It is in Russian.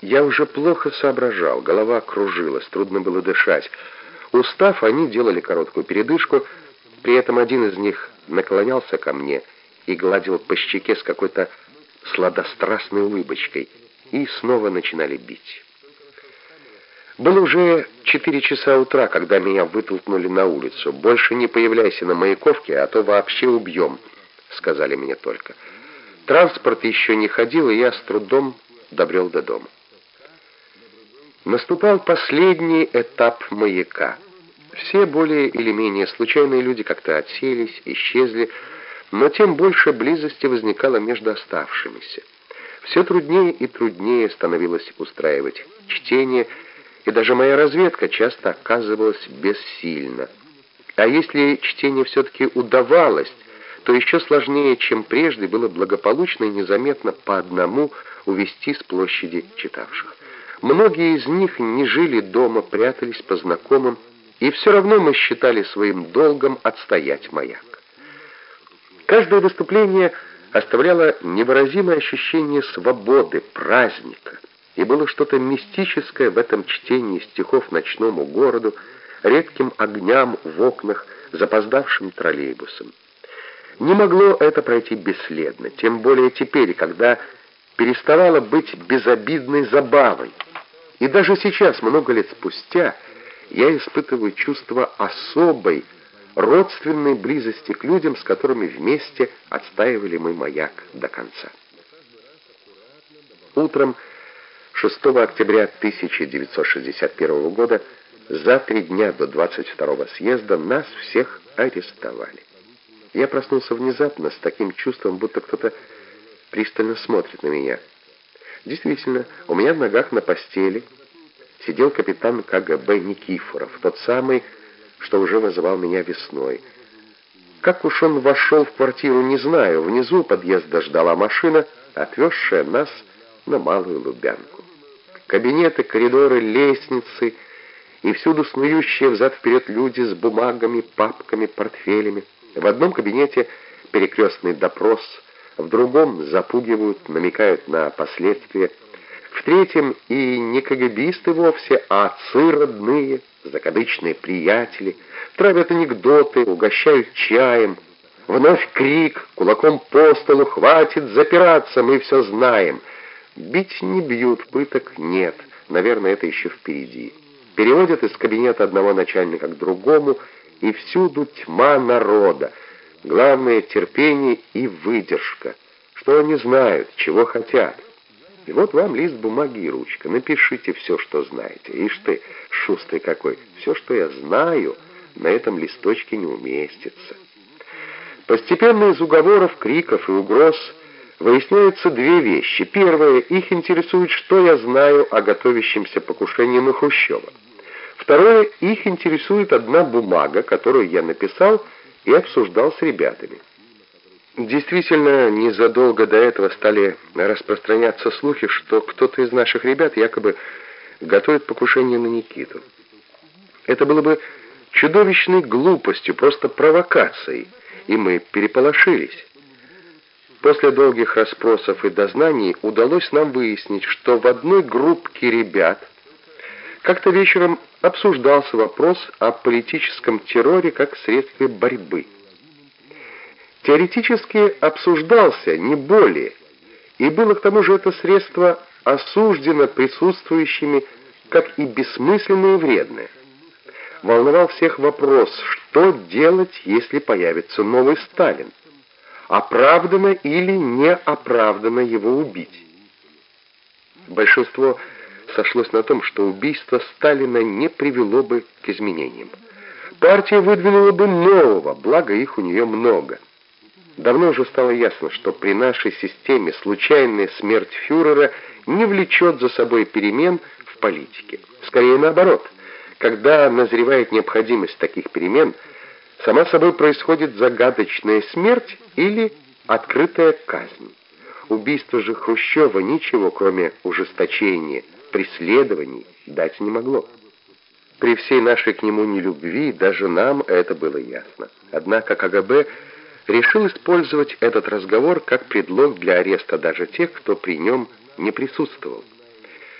Я уже плохо соображал, голова кружилась, трудно было дышать. Устав, они делали короткую передышку, при этом один из них наклонялся ко мне и гладил по щеке с какой-то сладострастной улыбочкой, и снова начинали бить. Было уже четыре часа утра, когда меня вытолкнули на улицу. «Больше не появляйся на Маяковке, а то вообще убьем», — сказали мне только. Транспорт еще не ходил, и я с трудом добрел до дома. Наступал последний этап маяка. Все более или менее случайные люди как-то отселись, исчезли, но тем больше близости возникало между оставшимися. Все труднее и труднее становилось устраивать чтение, и даже моя разведка часто оказывалась бессильна. А если чтение все-таки удавалось, то еще сложнее, чем прежде, было благополучно и незаметно по одному увести с площади читавших. Многие из них не жили дома, прятались по знакомым, и все равно мы считали своим долгом отстоять маяк. Каждое выступление оставляло невыразимое ощущение свободы, праздника, и было что-то мистическое в этом чтении стихов ночному городу, редким огням в окнах, запоздавшим троллейбусом. Не могло это пройти бесследно, тем более теперь, когда переставало быть безобидной забавой. И даже сейчас, много лет спустя, я испытываю чувство особой, родственной близости к людям, с которыми вместе отстаивали мы маяк до конца. Утром 6 октября 1961 года, за три дня до 22 съезда, нас всех арестовали. Я проснулся внезапно с таким чувством, будто кто-то пристально смотрит на меня. Действительно, у меня в ногах на постели сидел капитан КГБ Никифоров, тот самый, что уже вызывал меня весной. Как уж он вошел в квартиру, не знаю. Внизу подъезда ждала машина, отвезшая нас на Малую Лубянку. Кабинеты, коридоры, лестницы и всюду снующие взад-вперед люди с бумагами, папками, портфелями. В одном кабинете перекрестный допрос, в другом запугивают, намекают на последствия, в третьем и не КГБисты вовсе, а отцы родные, закадычные приятели, травят анекдоты, угощают чаем. Вновь крик, кулаком по столу, хватит запираться, мы все знаем. Бить не бьют, пыток нет, наверное, это еще впереди. Переводят из кабинета одного начальника к другому, и всюду тьма народа. Главное — терпение и выдержка. Что они знают, чего хотят. И вот вам лист бумаги и ручка. Напишите все, что знаете. Ишь ты, шустрый какой, все, что я знаю, на этом листочке не уместится. Постепенно из уговоров, криков и угроз выясняются две вещи. Первое, их интересует, что я знаю о готовящемся покушении на Хрущева. Второе, их интересует одна бумага, которую я написал и обсуждал с ребятами. Действительно, незадолго до этого стали распространяться слухи, что кто-то из наших ребят якобы готовит покушение на Никиту. Это было бы чудовищной глупостью, просто провокацией, и мы переполошились. После долгих расспросов и дознаний удалось нам выяснить, что в одной группке ребят как-то вечером обсуждался вопрос о политическом терроре как средстве борьбы теоретически обсуждался, не более, и было к тому же это средство осуждено присутствующими как и бессмысленное и вредное. Волновал всех вопрос, что делать, если появится новый Сталин? Оправдано или не оправдано его убить? Большинство сошлось на том, что убийство Сталина не привело бы к изменениям. Партия выдвинула бы нового, благо их у нее много. Давно уже стало ясно, что при нашей системе случайная смерть фюрера не влечет за собой перемен в политике. Скорее наоборот. Когда назревает необходимость таких перемен, сама собой происходит загадочная смерть или открытая казнь. Убийство же Хрущева ничего, кроме ужесточения, преследований, дать не могло. При всей нашей к нему нелюбви даже нам это было ясно. Однако КГБ решил использовать этот разговор как предлог для ареста даже тех, кто при нем не присутствовал.